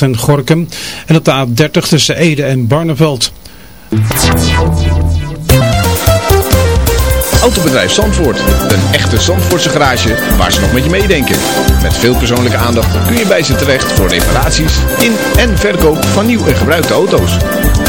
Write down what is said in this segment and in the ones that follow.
En Gorkum. En op de A30 tussen Ede en Barneveld. Autobedrijf Zandvoort. Een echte Zandvoortse garage waar ze nog met je meedenken. Met veel persoonlijke aandacht kun je bij ze terecht voor reparaties in en verkoop van nieuw en gebruikte auto's.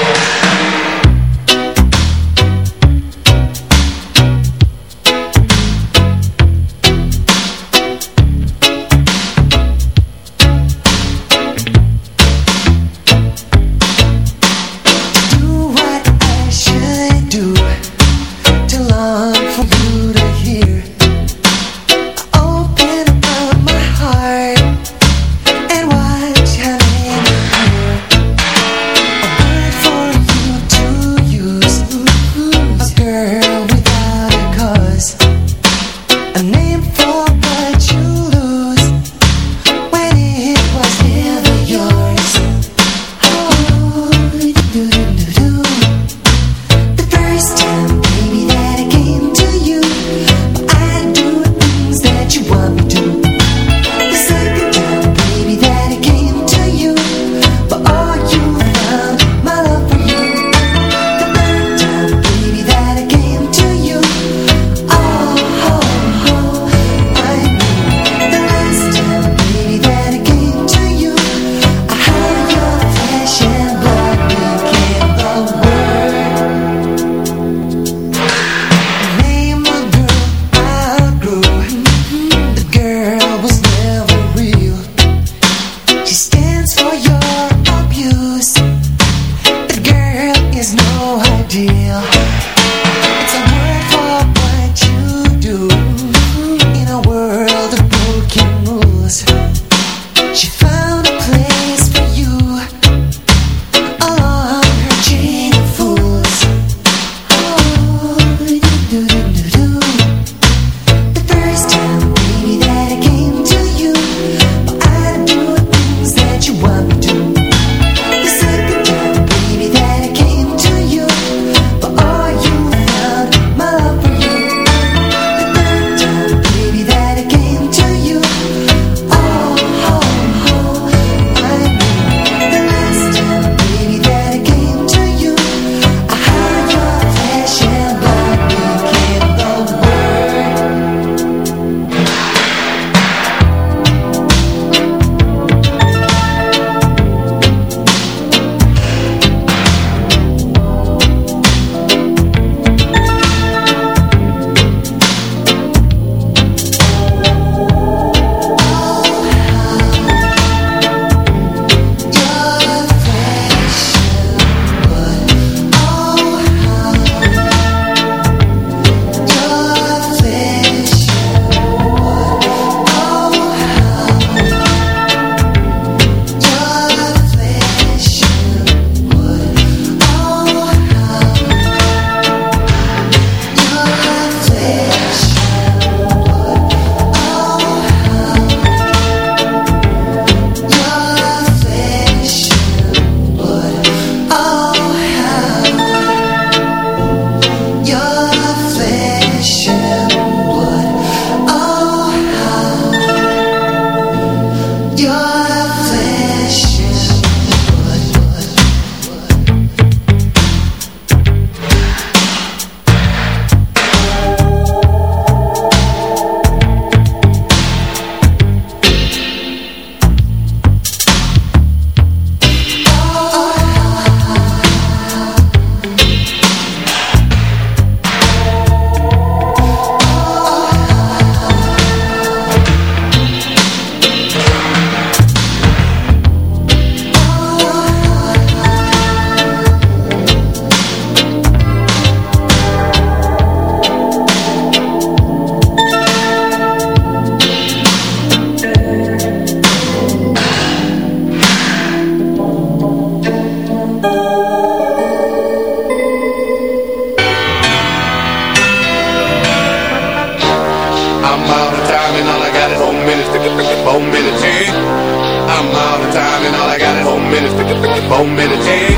Yeah. four minute. I'm out of time and all I got is four minutes, four minutes, yeah.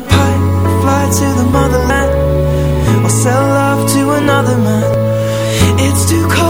a pipe, fly to the motherland, or sell love to another man. It's too cold.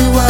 to us.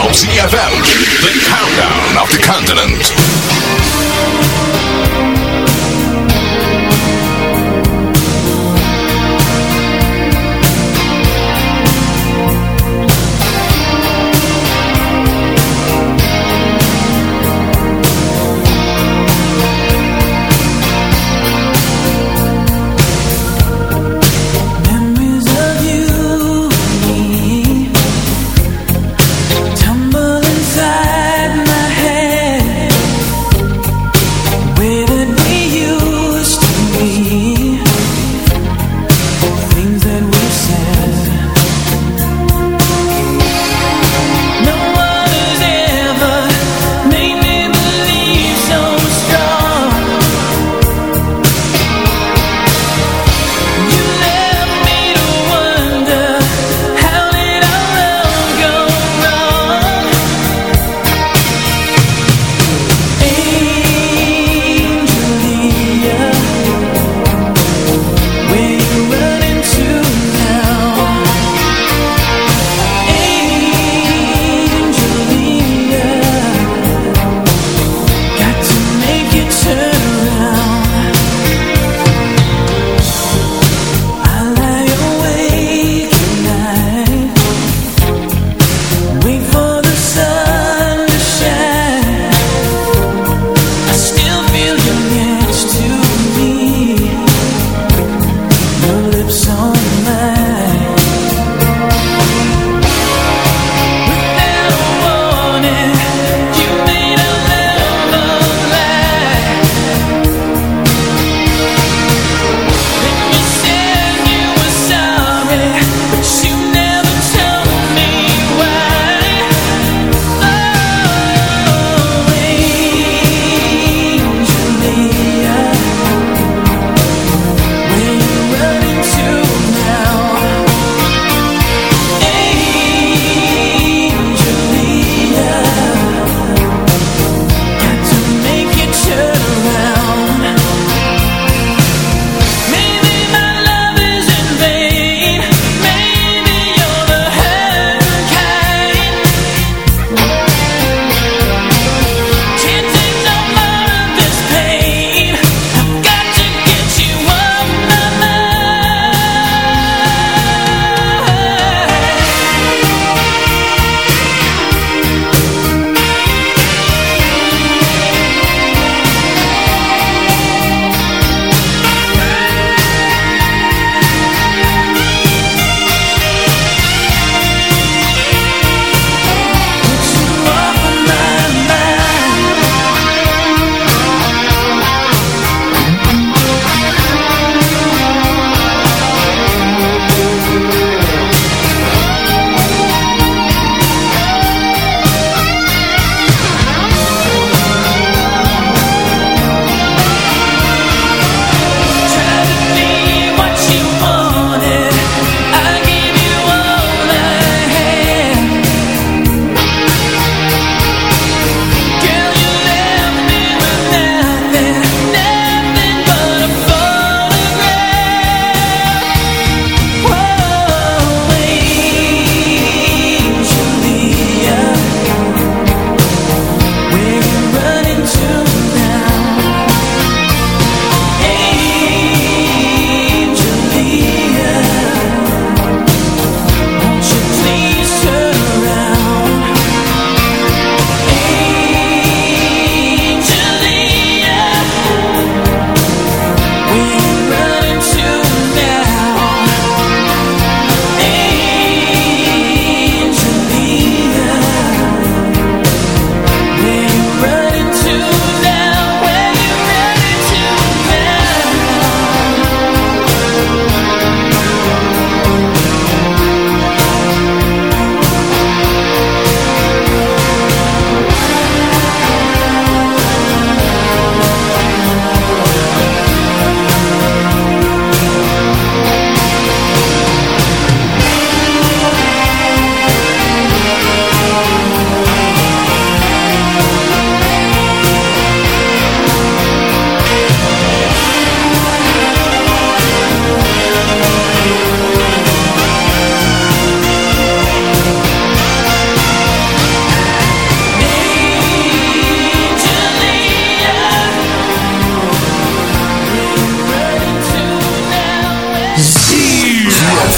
Breakdown op The Countdown of the Continent.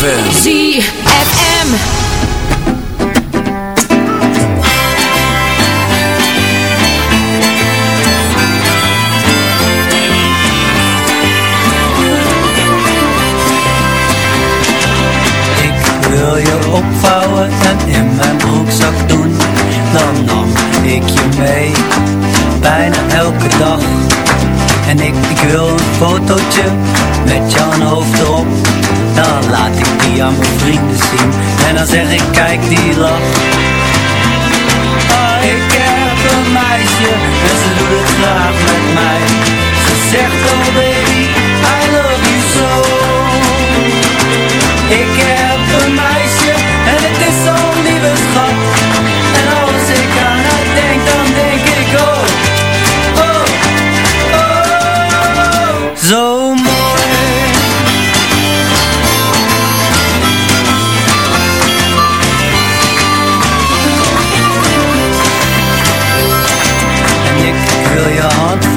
ZFM. En dan zeg ik kijk die lach. Ah, ik heb een meisje en ze doet het graag met mij. Ze zegt oh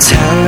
tell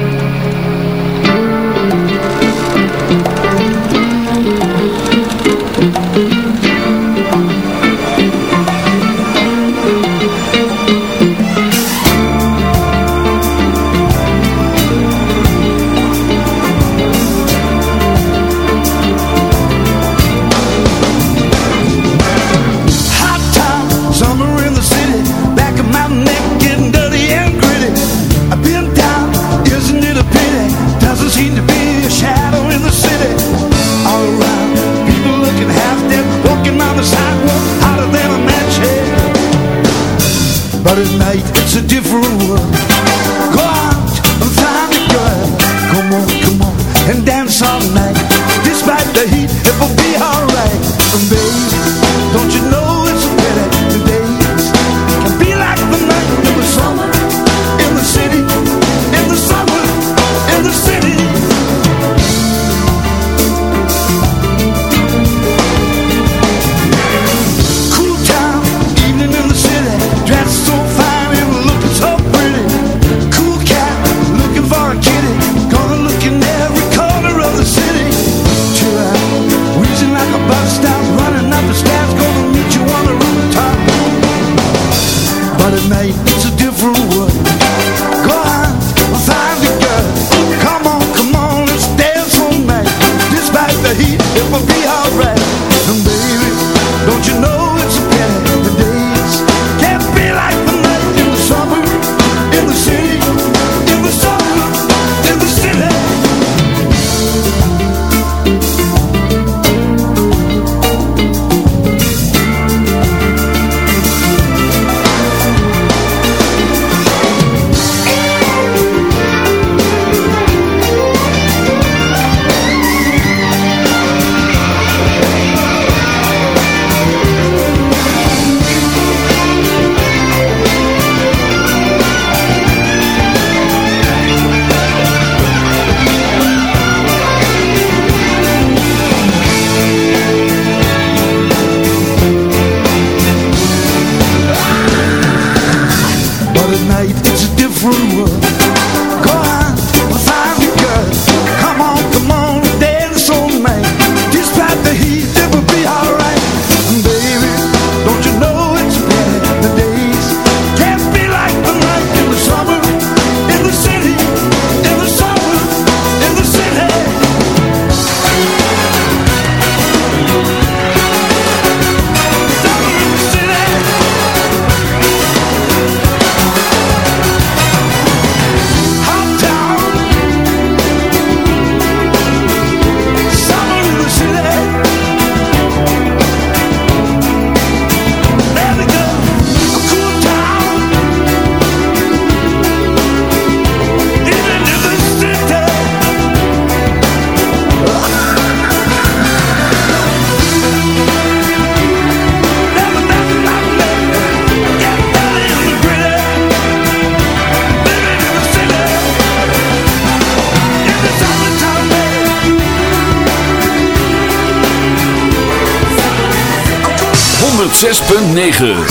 106.9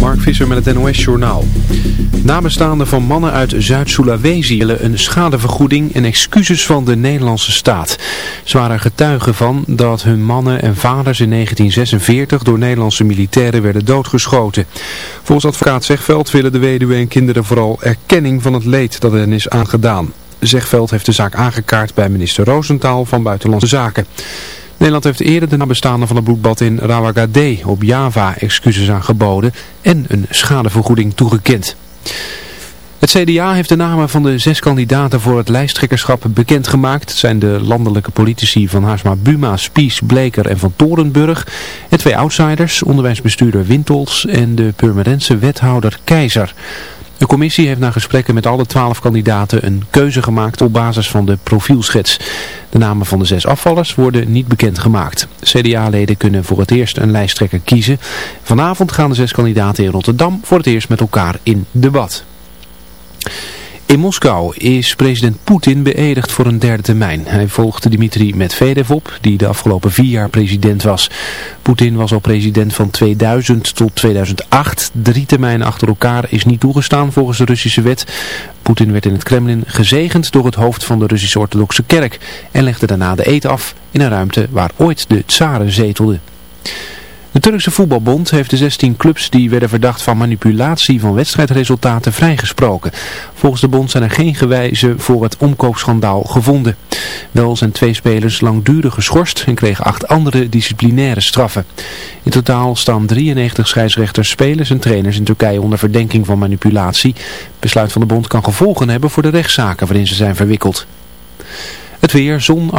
Mark Visser met het NOS Journaal. Nabestaanden van mannen uit Zuid-Sulawesi willen een schadevergoeding en excuses van de Nederlandse staat. Ze waren getuigen van dat hun mannen en vaders in 1946 door Nederlandse militairen werden doodgeschoten. Volgens advocaat Zegveld willen de weduwe en kinderen vooral erkenning van het leed dat hen is aangedaan. Zegveld heeft de zaak aangekaart bij minister Roosentaal van Buitenlandse Zaken. Nederland heeft eerder de nabestaanden van het bloedbad in Rawagade op Java excuses aangeboden en een schadevergoeding toegekend. Het CDA heeft de namen van de zes kandidaten voor het lijsttrekkerschap bekendgemaakt. Het zijn de landelijke politici van Haarsma Buma, Spies, Bleker en Van Torenburg. En twee outsiders, onderwijsbestuurder Wintels en de Purmerense wethouder Keizer. De commissie heeft na gesprekken met alle twaalf kandidaten een keuze gemaakt op basis van de profielschets. De namen van de zes afvallers worden niet bekendgemaakt. CDA-leden kunnen voor het eerst een lijsttrekker kiezen. Vanavond gaan de zes kandidaten in Rotterdam voor het eerst met elkaar in debat. In Moskou is president Poetin beëdigd voor een derde termijn. Hij volgde Dmitri Medvedev op, die de afgelopen vier jaar president was. Poetin was al president van 2000 tot 2008. Drie termijnen achter elkaar is niet toegestaan volgens de Russische wet. Poetin werd in het Kremlin gezegend door het hoofd van de Russische orthodoxe kerk en legde daarna de eet af in een ruimte waar ooit de tsaren zetelden. De Turkse voetbalbond heeft de 16 clubs die werden verdacht van manipulatie van wedstrijdresultaten vrijgesproken. Volgens de bond zijn er geen gewijzen voor het omkoopschandaal gevonden. Wel zijn twee spelers langdurig geschorst en kregen acht andere disciplinaire straffen. In totaal staan 93 scheidsrechters, spelers en trainers in Turkije onder verdenking van manipulatie. Het besluit van de bond kan gevolgen hebben voor de rechtszaken waarin ze zijn verwikkeld. Het weer, zon af.